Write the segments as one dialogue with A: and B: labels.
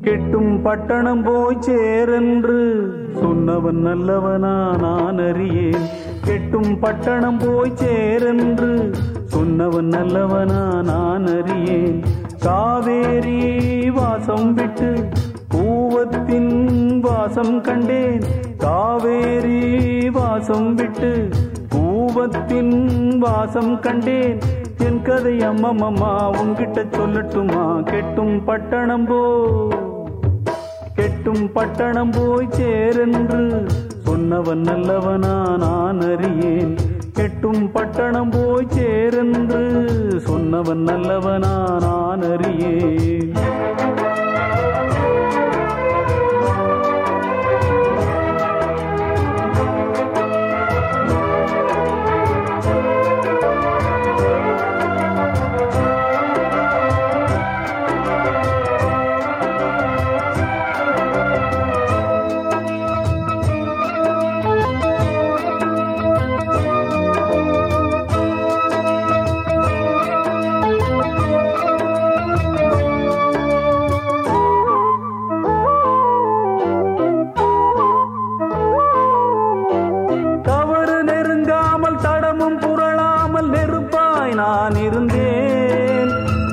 A: கெட்டும் பட்டணம் போய் சேரென்று சொன்னவன் நல்லவனா நான் அறியேன். கெட்டும் பட்டணம் போய் சேரென்று சொன்னவன் நல்லவனா நான் அறியேன். காவேரி வாசம் விட்டு பூவத்தின் வாசம் கண்டேன். காவேரி வாசம் விட்டு பூவத்தின் வாசம் கண்டேன். என் கதை அம்மம்மா உன்கிட்ட சொல்லட்டுமா? கெட்டும் பட்டணம் போ கெட்டும் பட்டணம் போய் சேரென்று சொன்னவன் நல்லவனா நான் அறியேன். கெட்டும் பட்டணம் போய் சேரென்று சொன்னவன் நல்லவனா நான் அறியேன். நான் இருந்தேன்.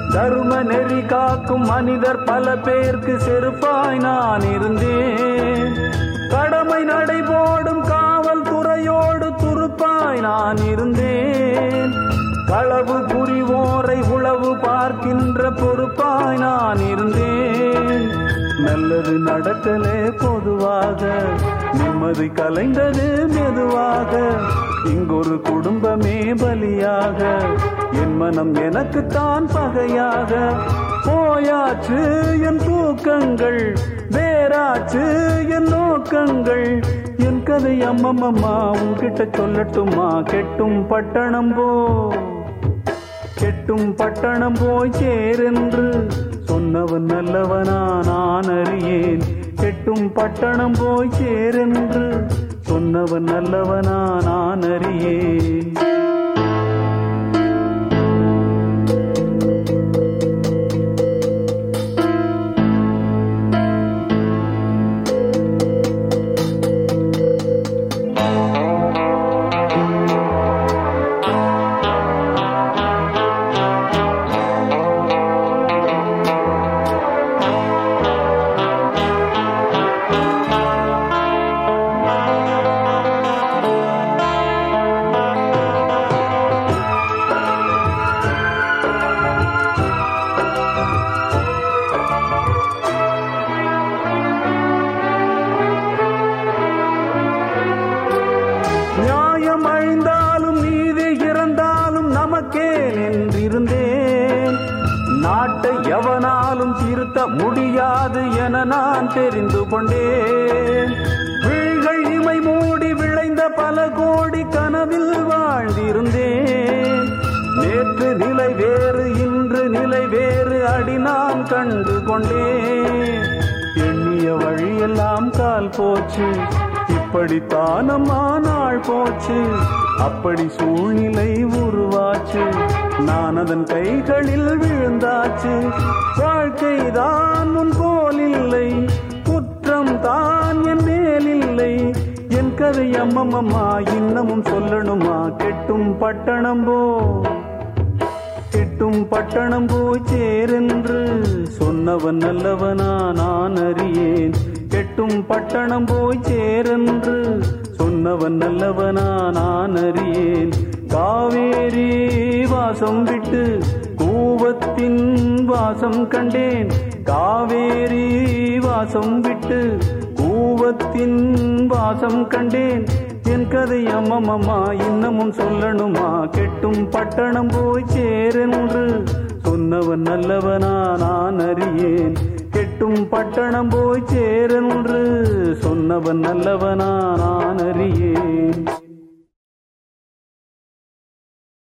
A: தர்ம நெறி காக்கும் மனிதர் பல பேருக்கு செருப்பாய் நான் இருந்தேன். கடமை நடைபோடும் காவல்துறையோடு துருப்பாய் நான் இருந்தேன். களவு புரிவோரை உளவு பார்க்கின்ற பொறுப்பாய் நான் இருந்தேன். நல்லது நடக்கலே பொதுவாக நிம்மதி கலைந்தது மெதுவாக இங்கொரு குடும்பமே பலியாக என் மனம் எனக்குத்தான் பகையாக. போயாச்சு என் தூக்கங்கள் வேறாச்சு என் நோக்கங்கள். என் கதை அம்மம்மம்மா உன்கிட்ட சொல்லட்டுமா? கெட்டும் பட்டணம் போ. கெட்டும் பட்டணம் போய் சேரென்று சொன்னவன் நல்லவனா நான் அறியேன். கெட்டும் பட்டணம் போய் சேரென்று நல்லவன் நல்லவனா நான் அறியேன். நாட்டை எவனாலும் திருத்த முடியாது என நான் தெரிந்து கொண்டேன். விழிகள் இமை மூடி விளைந்த பல கோடி கனவில் வாழ்ந்திருந்தேன். நேற்று நிலை வேறு இன்று நிலை வேறு அடி நான் கண்டு கொண்டேன். எண்ணிய வழியெல்லாம் கால் போச்சு இப்படித்தானம்மா நாள் போச்சு. அப்படி சூழ்நிலை மனதன் கைகளில் விழுந்தாச்சு. வாழ்க்கை தான் முன் போல் இல்லை. குற்றம் தான் என் மேல் இல்லை. என் கதை அம்மம்மா இன்னமும் சொல்லணுமா? கெட்டும் பட்டணம் போ. கெட்டும் பட்டணம் போய் சேரென்று சொன்னவன் நல்லவனா நான் அறியேன். கெட்டும் பட்டணம் போய் சேரென்று சொன்னவன் நல்லவனா நான் அறியேன். காவேரி வாசம் விட்டு கூவத்தின் வாசம் கண்டேன். காவேரி வாசம் விட்டு கூவத்தின் வாசம் கண்டேன். என் கதை அம்மம்மா இன்னமும் சொல்லணுமா? கெட்டும் பட்டணம் போய் சேரென்று சொன்னவன் நல்லவனா நான் அறியேன். கெட்டும் பட்டணம் போய் சேரென்று சொன்னவன் நல்லவனா நான் அறியேன்.